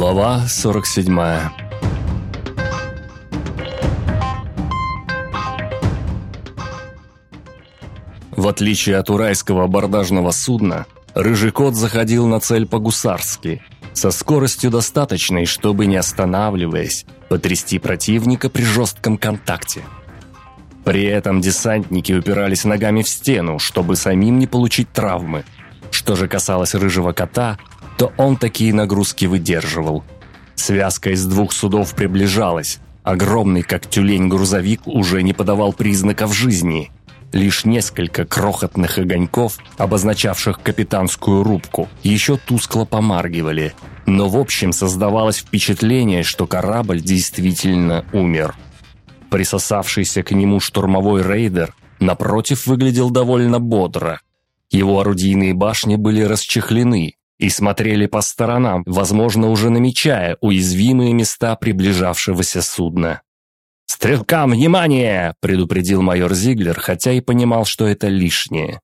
Глава 47 В отличие от урайского абордажного судна, рыжий кот заходил на цель по-гусарски, со скоростью достаточной, чтобы, не останавливаясь, потрясти противника при жестком контакте. При этом десантники упирались ногами в стену, чтобы самим не получить травмы. Что же касалось рыжего кота, то он такие нагрузки выдерживал. Связка из двух судов приближалась. Огромный, как тюлень, грузовик уже не подавал признаков жизни. Лишь несколько крохотных огоньков, обозначавших капитанскую рубку, еще тускло помаргивали. Но в общем создавалось впечатление, что корабль действительно умер. Присосавшийся к нему штурмовой рейдер, напротив, выглядел довольно бодро. Его орудийные башни были расчехлены и смотрели по сторонам, возможно, уже намечая уязвимые места приближавшегося судна. «Стрелкам, внимание!» – предупредил майор Зиглер, хотя и понимал, что это лишнее.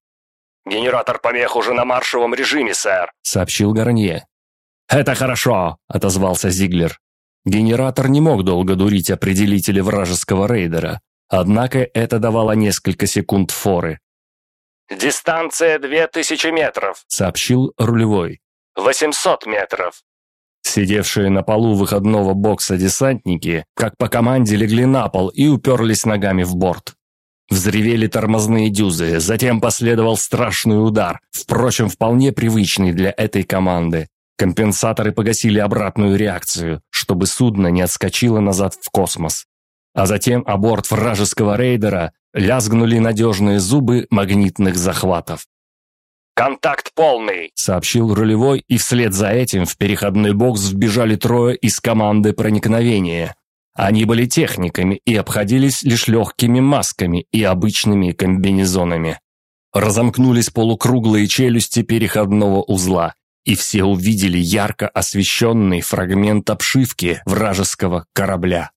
«Генератор помех уже на маршевом режиме, сэр», – сообщил Гарнье. «Это хорошо», – отозвался Зиглер. Генератор не мог долго дурить определители вражеского рейдера, однако это давало несколько секунд форы. «Дистанция две тысячи метров», — сообщил рулевой. «Восемьсот метров». Сидевшие на полу выходного бокса десантники, как по команде, легли на пол и уперлись ногами в борт. Взревели тормозные дюзы, затем последовал страшный удар, впрочем, вполне привычный для этой команды. Компенсаторы погасили обратную реакцию, чтобы судно не отскочило назад в космос. А затем о борт вражеского рейдера лязгнули надежные зубы магнитных захватов. «Контакт полный», — сообщил рулевой, и вслед за этим в переходной бокс вбежали трое из команды проникновения. Они были техниками и обходились лишь легкими масками и обычными комбинезонами. Разомкнулись полукруглые челюсти переходного узла, и все увидели ярко освещенный фрагмент обшивки вражеского корабля.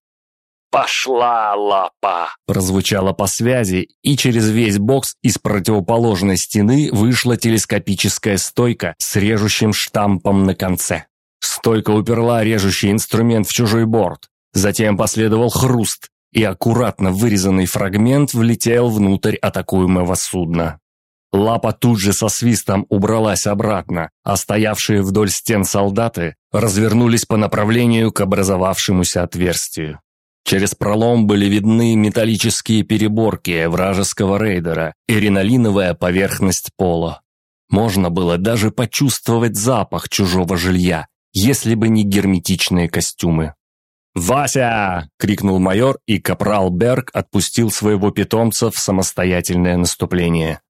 «Пошла лапа!» прозвучало по связи, и через весь бокс из противоположной стены вышла телескопическая стойка с режущим штампом на конце. Стойка уперла режущий инструмент в чужой борт. Затем последовал хруст, и аккуратно вырезанный фрагмент влетел внутрь атакуемого судна. Лапа тут же со свистом убралась обратно, а стоявшие вдоль стен солдаты развернулись по направлению к образовавшемуся отверстию. Через пролом были видны металлические переборки вражеского рейдера и ринолиновая поверхность пола. Можно было даже почувствовать запах чужого жилья, если бы не герметичные костюмы. «Вася!» – крикнул майор, и капрал Берг отпустил своего питомца в самостоятельное наступление.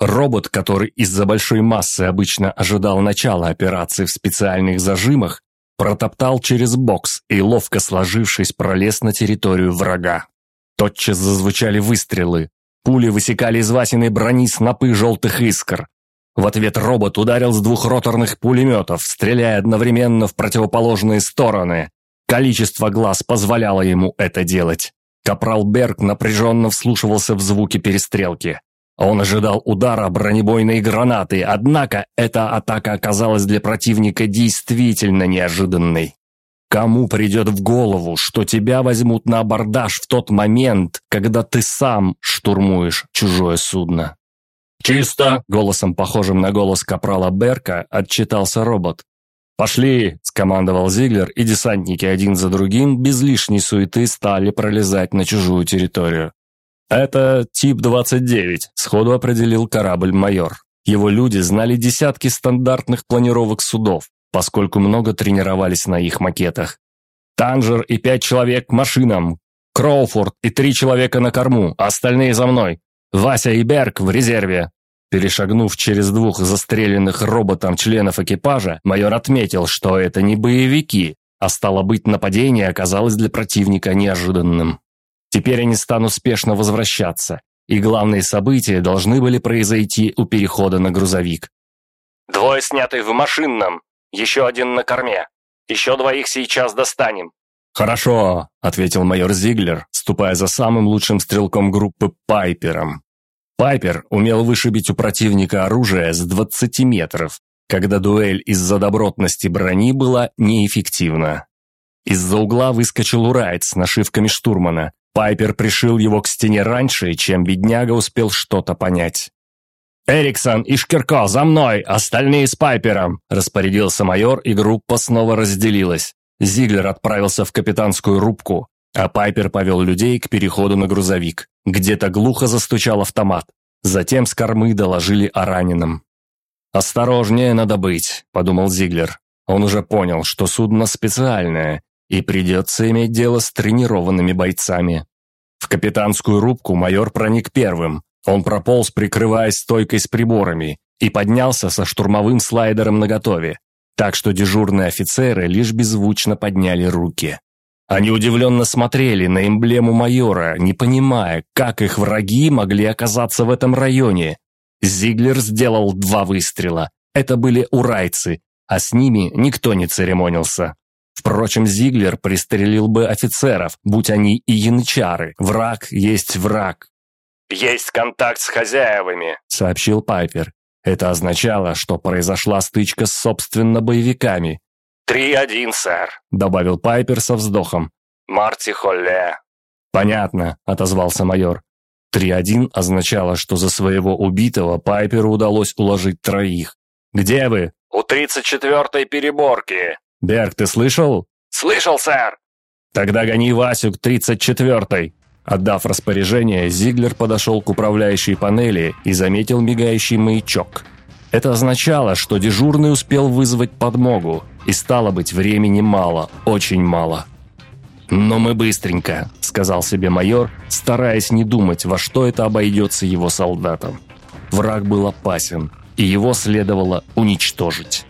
Робот, который из-за большой массы обычно ожидал начала операции в специальных зажимах, протоптал через бокс и, ловко сложившись, пролез на территорию врага. Тотчас зазвучали выстрелы. Пули высекали из Васиной брони снопы желтых искр. В ответ робот ударил с двух роторных пулеметов, стреляя одновременно в противоположные стороны. Количество глаз позволяло ему это делать. Капрал Берг напряженно вслушивался в звуки перестрелки. Он ожидал удара бронебойной гранаты, однако эта атака оказалась для противника действительно неожиданной. Кому придет в голову, что тебя возьмут на абордаж в тот момент, когда ты сам штурмуешь чужое судно? «Чисто!» — голосом, похожим на голос капрала Берка, отчитался робот. «Пошли!» — скомандовал Зиглер, и десантники один за другим без лишней суеты стали пролезать на чужую территорию. «Это тип 29», — сходу определил корабль майор. Его люди знали десятки стандартных планировок судов, поскольку много тренировались на их макетах. «Танжер и пять человек к машинам. Кроуфорд и три человека на корму, остальные за мной. Вася и Берг в резерве». Перешагнув через двух застреленных роботом членов экипажа, майор отметил, что это не боевики, а стало быть, нападение оказалось для противника неожиданным. Теперь они станут спешно возвращаться, и главные события должны были произойти у перехода на грузовик. «Двое сняты в машинном, еще один на корме. Еще двоих сейчас достанем». «Хорошо», — ответил майор Зиглер, ступая за самым лучшим стрелком группы Пайпером. Пайпер умел вышибить у противника оружие с 20 метров, когда дуэль из-за добротности брони была неэффективна. Из-за угла выскочил Урайт с нашивками штурмана. Пайпер пришил его к стене раньше, чем бедняга успел что-то понять. «Эриксон и Шкирко, за мной! Остальные с Пайпером!» Распорядился майор, и группа снова разделилась. Зиглер отправился в капитанскую рубку, а Пайпер повел людей к переходу на грузовик. Где-то глухо застучал автомат. Затем с кормы доложили о раненом. «Осторожнее надо быть», – подумал Зиглер. Он уже понял, что судно специальное, и придется иметь дело с тренированными бойцами. В капитанскую рубку майор проник первым, он прополз, прикрываясь стойкой с приборами, и поднялся со штурмовым слайдером наготове, так что дежурные офицеры лишь беззвучно подняли руки. Они удивленно смотрели на эмблему майора, не понимая, как их враги могли оказаться в этом районе. Зиглер сделал два выстрела. Это были урайцы, а с ними никто не церемонился. Впрочем, Зиглер пристрелил бы офицеров, будь они и янычары. Враг есть враг, «Есть контакт с хозяевами», — сообщил Пайпер. Это означало, что произошла стычка с собственно боевиками. «Три один, сэр», — добавил Пайпер со вздохом. «Марти Холле». «Понятно», — отозвался майор. Три один означало, что за своего убитого Пайперу удалось уложить троих. «Где вы?» «У тридцать четвертой переборки». «Берг, ты слышал?» «Слышал, сэр». «Тогда гони Васю к тридцать четвертой». Отдав распоряжение, Зиглер подошел к управляющей панели и заметил мигающий маячок. Это означало, что дежурный успел вызвать подмогу, и стало быть, времени мало, очень мало. «Но мы быстренько», — сказал себе майор, стараясь не думать, во что это обойдется его солдатам. Враг был опасен, и его следовало уничтожить.